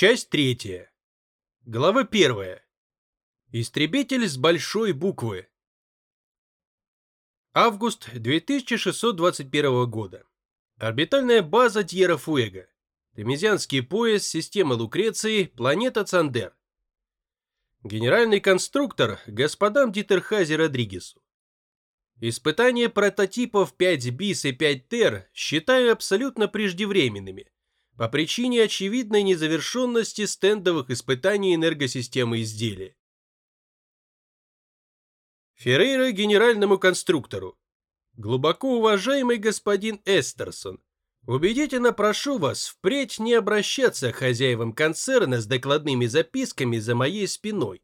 Часть третья. Глава первая. Истребитель с большой буквы. Август 2621 года. Орбитальная база Тьерра-Фуэго. Темезианский пояс системы Лукреции, планета Цандер. Генеральный конструктор господам Дитерхазе Родригесу. Испытания прототипов 5 БИС и 5 ТЕР считаю абсолютно преждевременными по причине очевидной незавершенности стендовых испытаний энергосистемы изделия. Феррейра генеральному конструктору. Глубоко уважаемый господин Эстерсон, убедительно прошу вас впредь не обращаться к хозяевам концерна с докладными записками за моей спиной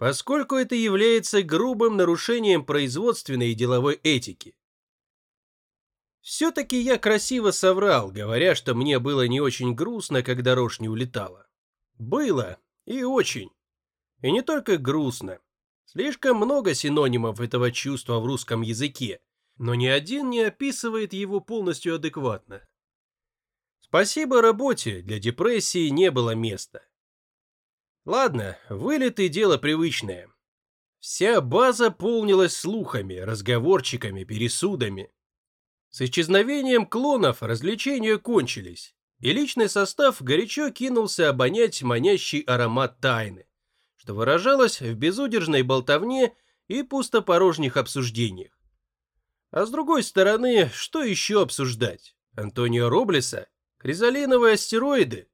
поскольку это является грубым нарушением производственной и деловой этики. Все-таки я красиво соврал, говоря, что мне было не очень грустно, когда рожь не улетала. Было, и очень. И не только грустно. Слишком много синонимов этого чувства в русском языке, но ни один не описывает его полностью адекватно. Спасибо работе, для депрессии не было места. Ладно, вылеты – дело привычное. Вся база полнилась слухами, разговорчиками, пересудами. С исчезновением клонов развлечения кончились, и личный состав горячо кинулся обонять манящий аромат тайны, что выражалось в безудержной болтовне и пустопорожних обсуждениях. А с другой стороны, что еще обсуждать? Антонио Роблеса? Кризалиновые астероиды?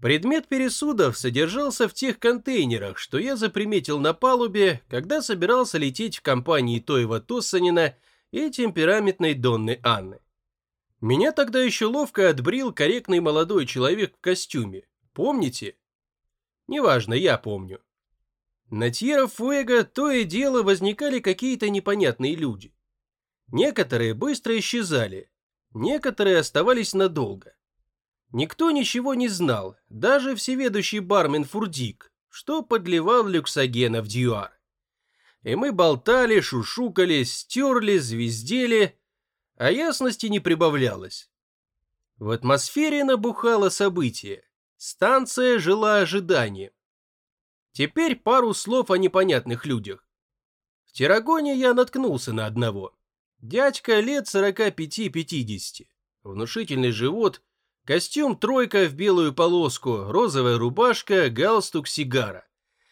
Предмет пересудов содержался в тех контейнерах, что я заприметил на палубе, когда собирался лететь в компании Тоева Тоссанина и темпераментной Донны Анны. Меня тогда еще ловко отбрил корректный молодой человек в костюме. Помните? Неважно, я помню. На Тьера Фуэго то и дело возникали какие-то непонятные люди. Некоторые быстро исчезали, некоторые оставались надолго. Никто ничего не знал, даже всеведущий бармен Фурдик, что подливал люксогена в дьюар. И мы болтали, шушукали, стерли, звездели, а ясности не прибавлялось. В атмосфере набухало событие. Станция жила ожиданием. Теперь пару слов о непонятных людях. В Тирагоне я наткнулся на одного. Дядька лет 45-50. Внушительный живот, Костюм тройка в белую полоску, розовая рубашка, галстук, сигара.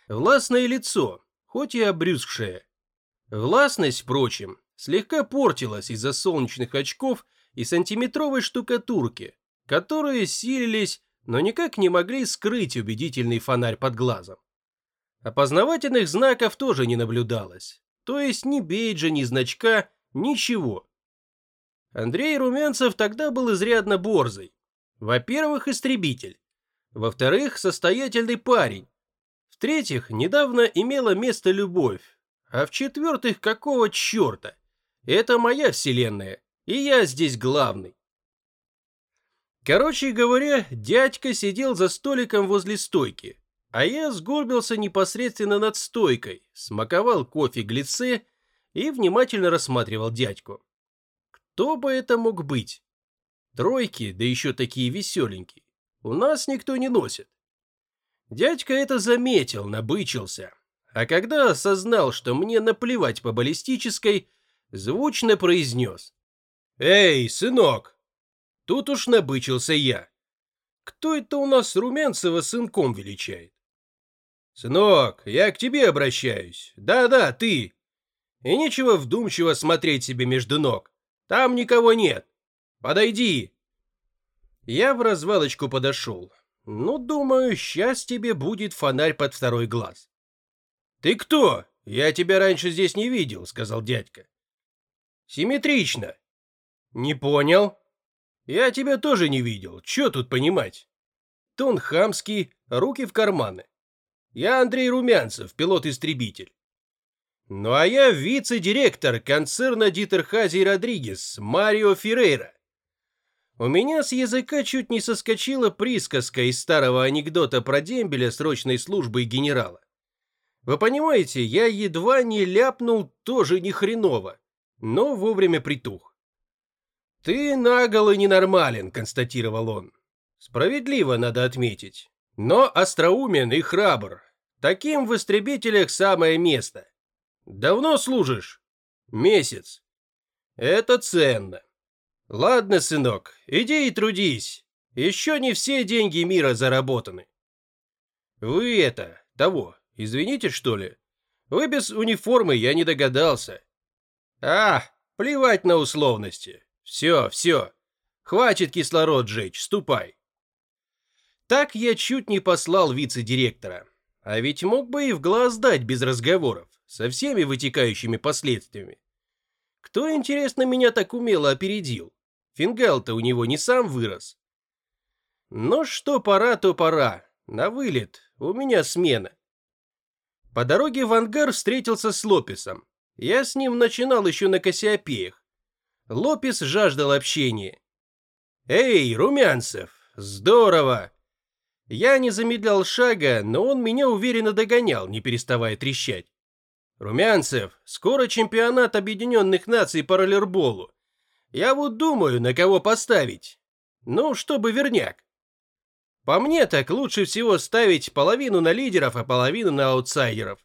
Властное лицо, хоть и обрюзгшее. Властность, впрочем, слегка портилась из-за солнечных очков и сантиметровой штукатурки, которые силились, но никак не могли скрыть убедительный фонарь под глазом. Опознавательных знаков тоже не наблюдалось, то есть ни бейджа, ни значка, ничего. Андрей Румянцев тогда был изрядно борзый, во-первых, истребитель. Во-вторых, состоятельный парень. В-третьих, недавно имела место любовь. А в-четвертых, какого черта? Это моя вселенная, и я здесь главный. Короче говоря, дядька сидел за столиком возле стойки, а я сгорбился непосредственно над стойкой, смаковал кофе глице и внимательно рассматривал дядьку. Кто бы это мог быть? Тройки, да еще такие веселенькие, у нас никто не носит. Дядька это заметил, набычился. А когда осознал, что мне наплевать по баллистической, звучно произнес. «Эй, сынок!» Тут уж набычился я. Кто это у нас Румянцева сынком величает? «Сынок, я к тебе обращаюсь. Да-да, ты. И нечего вдумчиво смотреть себе между ног. Там никого нет. Подойди!» Я в развалочку подошел. Ну, думаю, сейчас тебе будет фонарь под второй глаз. «Ты кто? Я тебя раньше здесь не видел», — сказал дядька. «Симметрично». «Не понял?» «Я тебя тоже не видел. Че тут понимать?» Тон хамский, руки в карманы. «Я Андрей Румянцев, пилот-истребитель». «Ну а я вице-директор концерна Дитерхази Родригес, Марио Феррейра. У меня с языка чуть не соскочила присказка из старого анекдота про дембеля срочной службы и генерала. Вы понимаете, я едва не ляпнул тоже ни хреново, но вовремя притух. «Ты наголо ненормален», — констатировал он. Справедливо надо отметить. Но остроумен и храбр. Таким в истребителях самое место. Давно служишь? Месяц. Это ценно. Ладно, сынок, иди и трудись. Еще не все деньги мира заработаны. Вы это, того, извините, что ли? Вы без униформы, я не догадался. А, плевать на условности. Все, все. Хватит кислород жечь, ступай. Так я чуть не послал вице-директора. А ведь мог бы и в глаз дать без разговоров, со всеми вытекающими последствиями. Кто, интересно, меня так умело опередил? Фингал-то у него не сам вырос. Но что пора, то пора. На вылет. У меня смена. По дороге в ангар встретился с Лопесом. Я с ним начинал еще на Кассиопеях. Лопес жаждал общения. «Эй, Румянцев! Здорово!» Я не замедлял шага, но он меня уверенно догонял, не переставая трещать. «Румянцев, скоро чемпионат Объединенных Наций по роллерболу. Я вот думаю, на кого поставить. Ну, чтобы верняк. По мне так лучше всего ставить половину на лидеров, а половину на аутсайдеров.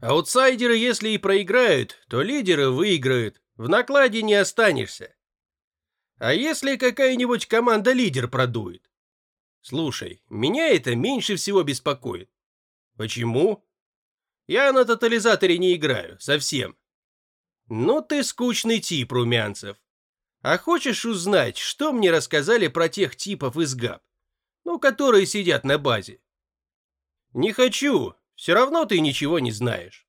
Аутсайдеры, если и проиграют, то лидеры выиграют. В накладе не останешься. А если какая-нибудь команда лидер продует? Слушай, меня это меньше всего беспокоит. Почему? Я на тотализаторе не играю, совсем. Ну ты скучный тип, Румянцев. А хочешь узнать, что мне рассказали про тех типов из ГАП? Ну, которые сидят на базе. Не хочу, все равно ты ничего не знаешь.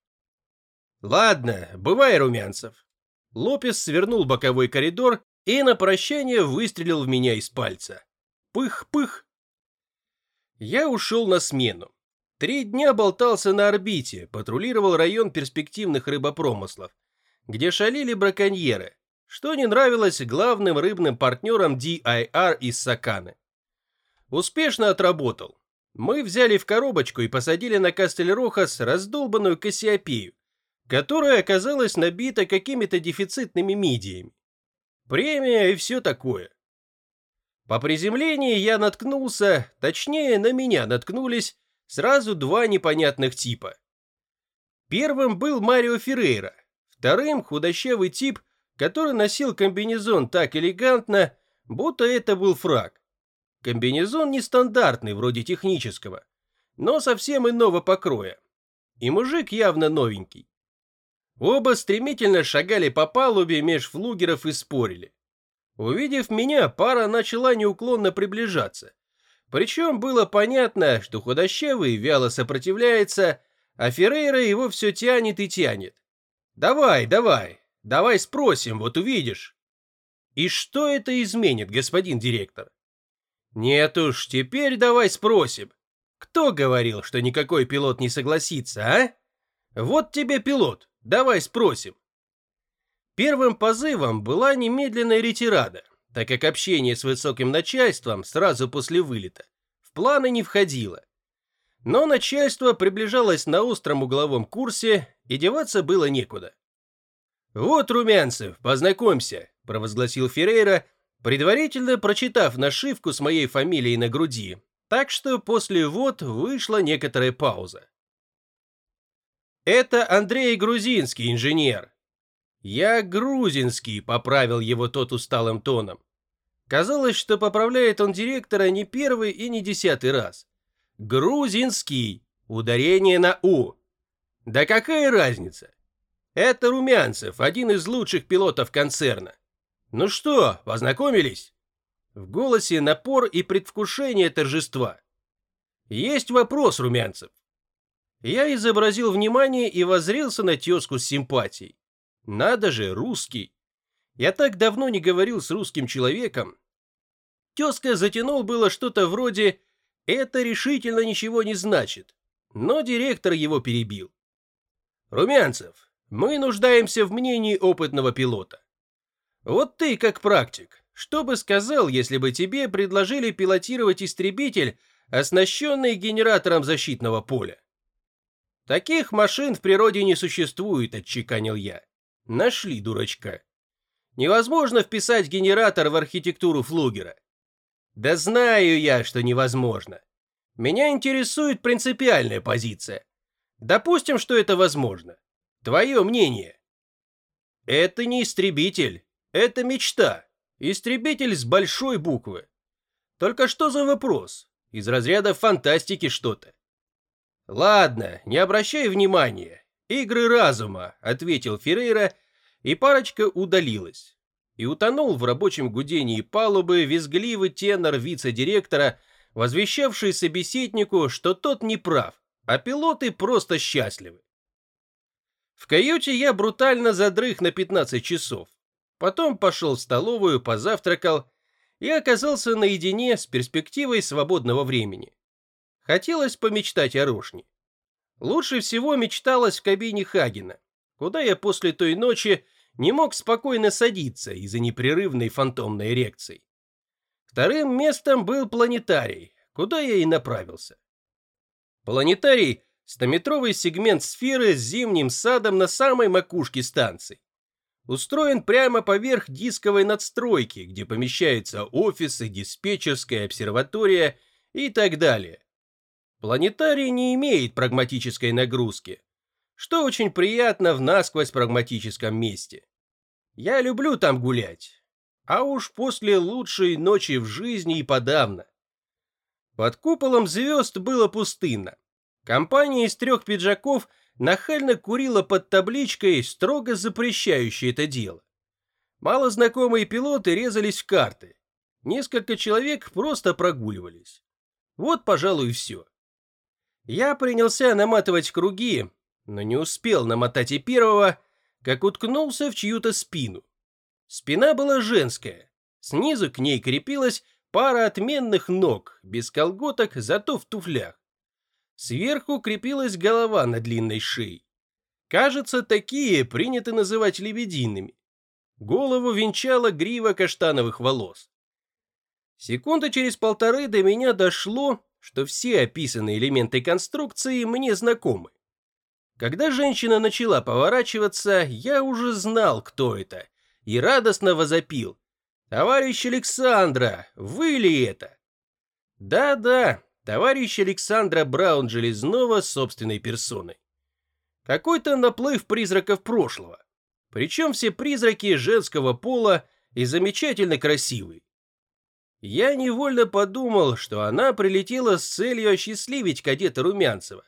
Ладно, бывай, Румянцев. Лопес свернул боковой коридор и на прощание выстрелил в меня из пальца. Пых-пых. Я ушел на смену. Три дня болтался на орбите, патрулировал район перспективных рыбопромыслов, где шалили браконьеры, что не нравилось главным рыбным партнерам DIR из Саканы. Успешно отработал. Мы взяли в коробочку и посадили на Кастель-Рохас раздолбанную Кассиопею, которая оказалась набита какими-то дефицитными мидиями. Премия и все такое. По приземлении я наткнулся, точнее на меня наткнулись, сразу два непонятных типа. Первым был Марио Феррейра, вторым худощавый тип, который носил комбинезон так элегантно, будто это был фраг. Комбинезон нестандартный, вроде технического, но совсем иного покроя. И мужик явно новенький. Оба стремительно шагали по палубе меж флугеров и спорили. Увидев меня, пара начала неуклонно приближаться. Причем было понятно, что худощавый вяло сопротивляется, а Феррейра его все тянет и тянет. «Давай, давай, давай спросим, вот увидишь». «И что это изменит, господин директор?» «Нет уж, теперь давай спросим. Кто говорил, что никакой пилот не согласится, а? Вот тебе пилот, давай спросим». Первым позывом была немедленная ретирада, так как общение с высоким начальством сразу после вылета в планы не входило. Но начальство приближалось на остром угловом курсе, и деваться было некуда. «Вот, Румянцев, познакомься», – провозгласил Феррейра, предварительно прочитав нашивку с моей фамилией на груди, так что после «вот» вышла некоторая пауза. «Это Андрей Грузинский, инженер», «Я грузинский», — поправил его тот усталым тоном. Казалось, что поправляет он директора не первый и не десятый раз. «Грузинский», ударение на «у». Да какая разница? Это Румянцев, один из лучших пилотов концерна. Ну что, познакомились? В голосе напор и предвкушение торжества. Есть вопрос, Румянцев. Я изобразил внимание и возрился на тезку с симпатией. Надо же, русский. Я так давно не говорил с русским человеком. Тезка затянул было что-то вроде «это решительно ничего не значит», но директор его перебил. «Румянцев, мы нуждаемся в мнении опытного пилота. Вот ты, как практик, что бы сказал, если бы тебе предложили пилотировать истребитель, оснащенный генератором защитного поля?» «Таких машин в природе не существует», — отчеканил я. Нашли дурачка. Невозможно вписать генератор в архитектуру флугера. Да знаю я, что невозможно. Меня интересует принципиальная позиция. Допустим, что это возможно. Твое мнение. Это не истребитель, это мечта. Истребитель с большой буквы. Только что за вопрос? Из разряда фантастики что-то. Ладно, не обращай внимания. Игры разума, ответил Феррейра, и парочка удалилась. И утонул в рабочем гудении палубы визгливый тенор вице-директора, возвещавший собеседнику, что тот не прав, а пилоты просто счастливы. В каюте я брутально задрых на 15 часов. Потом пошел в столовую, позавтракал и оказался наедине с перспективой свободного времени. Хотелось помечтать о Рошне. Лучше всего мечталось в кабине Хагена, куда я после той ночи не мог спокойно садиться из-за непрерывной фантомной эрекции. Вторым местом был планетарий, куда я и направился. Планетарий – стометровый сегмент сферы с зимним садом на самой макушке станции устроен прямо поверх дисковой надстройки, где помещаются офисы, диспетчерская обсерватория и так далее. Планетарий не имеет прагматической нагрузки, что очень приятно в насквозь прагматическом месте. Я люблю там гулять, а уж после лучшей ночи в жизни и подавно. Под куполом звезд было пустынно. Компания из трех пиджаков – нахально курила под табличкой, строго запрещающей это дело. Малознакомые пилоты резались в карты. Несколько человек просто прогуливались. Вот, пожалуй, все. Я принялся наматывать круги, но не успел намотать и первого, как уткнулся в чью-то спину. Спина была женская. Снизу к ней крепилась пара отменных ног, без колготок, зато в туфлях. Сверху крепилась голова на длинной шее. Кажется, такие принято называть лебедиными. Голову венчала грива каштановых волос. Секунды через полторы до меня дошло, что все описанные элементы конструкции мне знакомы. Когда женщина начала поворачиваться, я уже знал, кто это, и радостно возопил. «Товарищ Александра, вы ли это?» «Да-да, товарищ Александра Браун-Железнова собственной персоной. Какой-то наплыв призраков прошлого. Причем все призраки женского пола и замечательно красивые. Я невольно подумал, что она прилетела с целью осчастливить кадета Румянцева,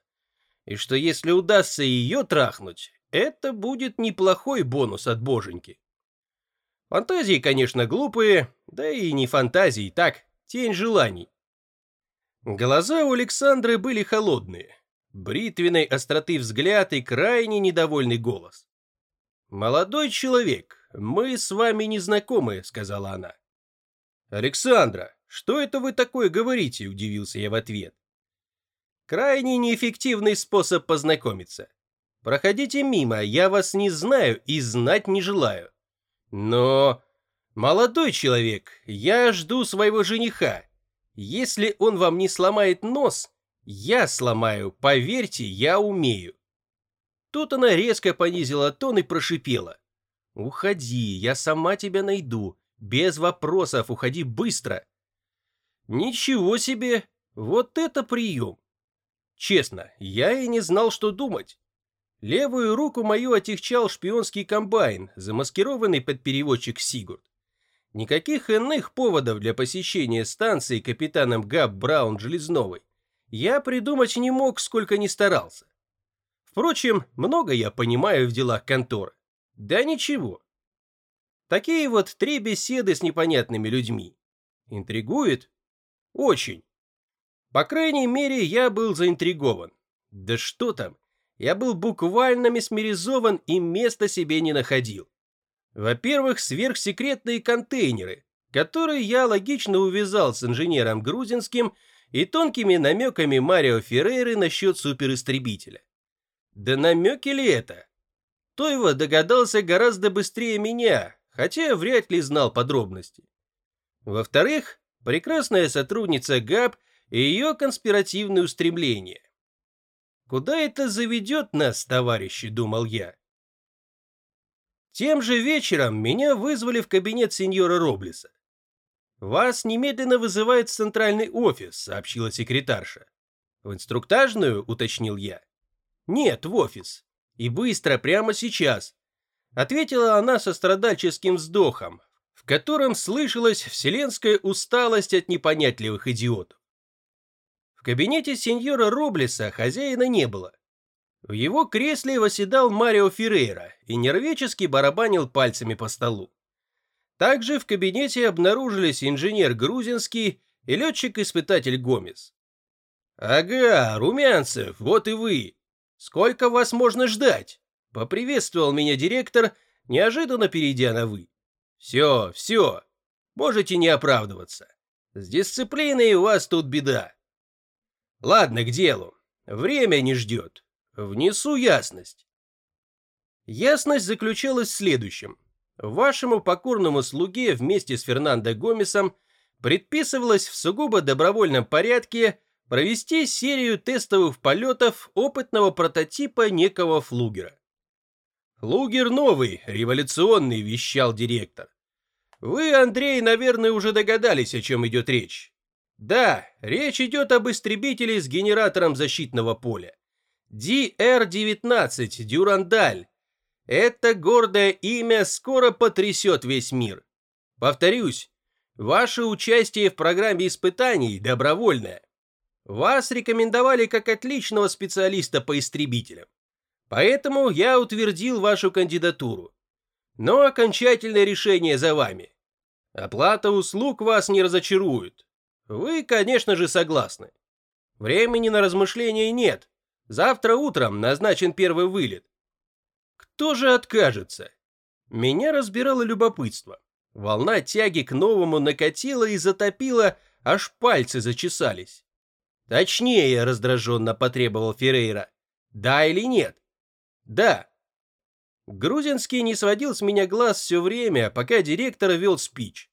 и что если удастся ее трахнуть, это будет неплохой бонус от боженьки. Фантазии, конечно, глупые, да и не фантазии, так, тень желаний. Глаза у Александры были холодные, бритвенной остроты взгляд и крайне недовольный голос. «Молодой человек, мы с вами не знакомы», — сказала она. «Александра, что это вы такое говорите?» — удивился я в ответ. «Крайне неэффективный способ познакомиться. Проходите мимо, я вас не знаю и знать не желаю. Но, молодой человек, я жду своего жениха, если он вам не сломает нос, я сломаю, поверьте, я умею. Тут она резко понизила тон и прошипела. «Уходи, я сама тебя найду. Без вопросов, уходи быстро». «Ничего себе! Вот это прием!» Честно, я и не знал, что думать. Левую руку мою отягчал шпионский комбайн, замаскированный под переводчик Сигурд. Никаких иных поводов для посещения станции капитаном Габ Браун Железновой я придумать не мог, сколько ни старался. Впрочем, много я понимаю в делах конторы. Да ничего. Такие вот три беседы с непонятными людьми. Интригует? Очень. По крайней мере, я был заинтригован. Да что там, я был буквально месмеризован и места себе не находил. Во-первых, сверхсекретные контейнеры, которые я логично увязал с инженером Грузинским и тонкими намеками Марио Феррейры насчет суперистребителя. Да намеки ли это? Тойва догадался гораздо быстрее меня, хотя вряд ли знал подробности. Во-вторых, прекрасная сотрудница ГАП и ее конспиративные устремления. Куда это заведет нас, товарищи, думал я. Тем же вечером меня вызвали в кабинет сеньора Роблеса. «Вас немедленно вызывает центральный офис», — сообщила секретарша. «В инструктажную?» — уточнил я. «Нет, в офис. И быстро, прямо сейчас», — ответила она со страдальческим вздохом, в котором слышалась вселенская усталость от непонятливых идиотов. В кабинете сеньора Роблеса хозяина не было. В его кресле восседал Марио Феррейра и нервически барабанил пальцами по столу. Также в кабинете обнаружились инженер Грузинский и летчик-испытатель Гомес. «Ага, Румянцев, вот и вы. Сколько вас можно ждать?» — поприветствовал меня директор, неожиданно перейдя на «вы». «Все, все, можете не оправдываться. С дисциплиной у вас тут беда. Ладно, к делу. Время не ждет. Внесу ясность». Ясность заключалась в следующем. Вашему покорному слуге вместе с Фернандо Гомесом предписывалось в сугубо добровольном порядке провести серию тестовых полетов опытного прототипа некого флугера. «Флугер новый, революционный», — вещал директор. «Вы, Андрей, наверное, уже догадались, о чем идет речь. Да, речь идет об истребителе с генератором защитного поля. DR-19 «Дюрандаль», это гордое имя скоро потрясет весь мир. Повторюсь, ваше участие в программе испытаний добровольное. Вас рекомендовали как отличного специалиста по истребителям. Поэтому я утвердил вашу кандидатуру. Но окончательное решение за вами. Оплата услуг вас не разочарует. Вы, конечно же, согласны. Времени на размышления нет. Завтра утром назначен первый вылет. Кто же откажется? Меня разбирало любопытство. Волна тяги к новому накатила и затопила, аж пальцы зачесались. Точнее, раздраженно потребовал Феррейра. Да или нет? Да. Грузинский не сводил с меня глаз все время, пока директор вел спич.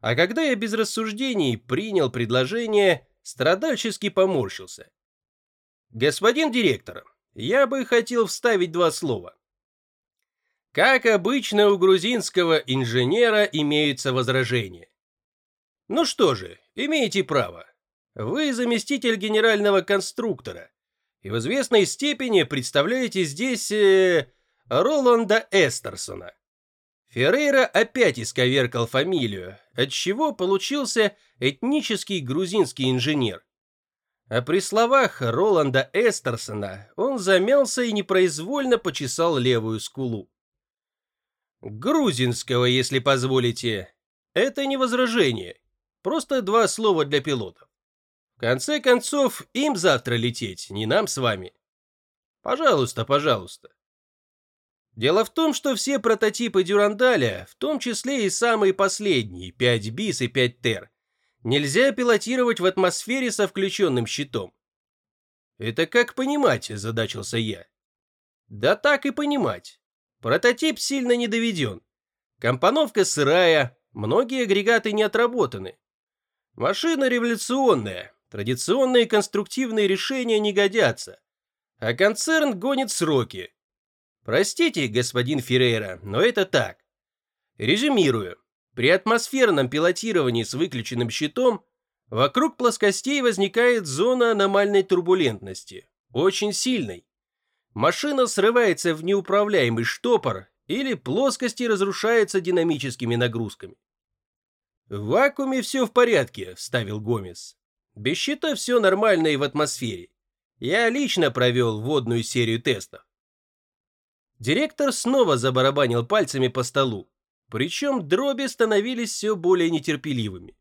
А когда я без рассуждений принял предложение, страдальчески поморщился. Господин директор, я бы хотел вставить два слова. Как обычно, у грузинского инженера имеются возражения. Ну что же, имеете право. Вы заместитель генерального конструктора и в известной степени представляете здесь э, Роланда Эстерсона. Феррейра опять исковеркал фамилию, отчего получился этнический грузинский инженер. А при словах Роланда Эстерсона он замялся и непроизвольно почесал левую скулу. Грузинского, если позволите. Это не возражение. Просто два слова для пилотов. В конце концов, им завтра лететь, не нам с вами. Пожалуйста, пожалуйста. Дело в том, что все прототипы Дюрандаля, в том числе и самые последние, 5 БИС и 5 ТЕР, нельзя пилотировать в атмосфере со включенным щитом. Это как понимать, задачился я. Да так и понимать. Прототип сильно не доведен. Компоновка сырая, многие агрегаты не отработаны. Машина революционная, традиционные конструктивные решения не годятся. А концерн гонит сроки. Простите, господин Феррейра, но это так. Резюмирую. При атмосферном пилотировании с выключенным щитом вокруг плоскостей возникает зона аномальной турбулентности, очень сильной машина срывается в неуправляемый штопор или плоскости разрушаются динамическими нагрузками. «В вакууме все в порядке», — вставил Гомес. «Без щита все нормально и в атмосфере. Я лично провел водную серию тестов». Директор снова забарабанил пальцами по столу, причем дроби становились все более нетерпеливыми.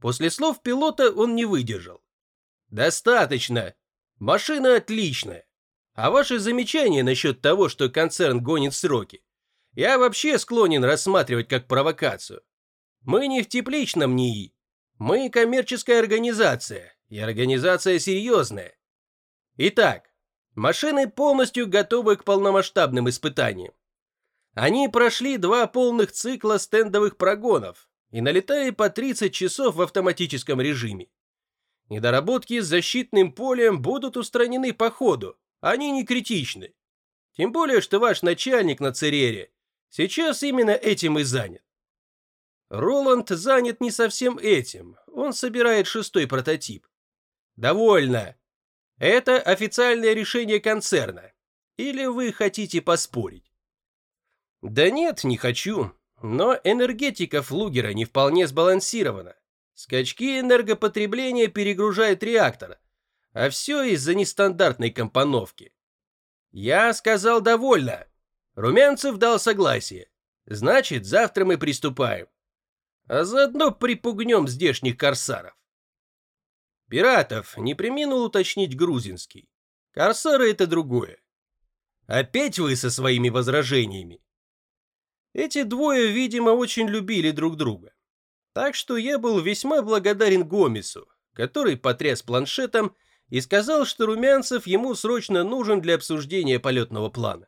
После слов пилота он не выдержал. «Достаточно. Машина отличная. А ваши замечания насчет того, что концерн гонит сроки, я вообще склонен рассматривать как провокацию. Мы не в тепличном НИИ. Мы коммерческая организация, и организация серьезная. Итак, машины полностью готовы к полномасштабным испытаниям. Они прошли два полных цикла стендовых прогонов и налетали по 30 часов в автоматическом режиме. Недоработки с защитным полем будут устранены по ходу, они не критичны. Тем более, что ваш начальник на Церере сейчас именно этим и занят. Роланд занят не совсем этим, он собирает шестой прототип. Довольно. Это официальное решение концерна. Или вы хотите поспорить? Да нет, не хочу. Но энергетика флугера не вполне сбалансирована. Скачки энергопотребления перегружают реактор, а все из-за нестандартной компоновки. Я сказал довольно. Румянцев дал согласие. Значит, завтра мы приступаем. А заодно припугнем здешних корсаров. Пиратов не приминул уточнить грузинский. Корсары — это другое. Опять вы со своими возражениями. Эти двое, видимо, очень любили друг друга. Так что я был весьма благодарен Гомесу, который потряс планшетом и сказал, что Румянцев ему срочно нужен для обсуждения полетного плана.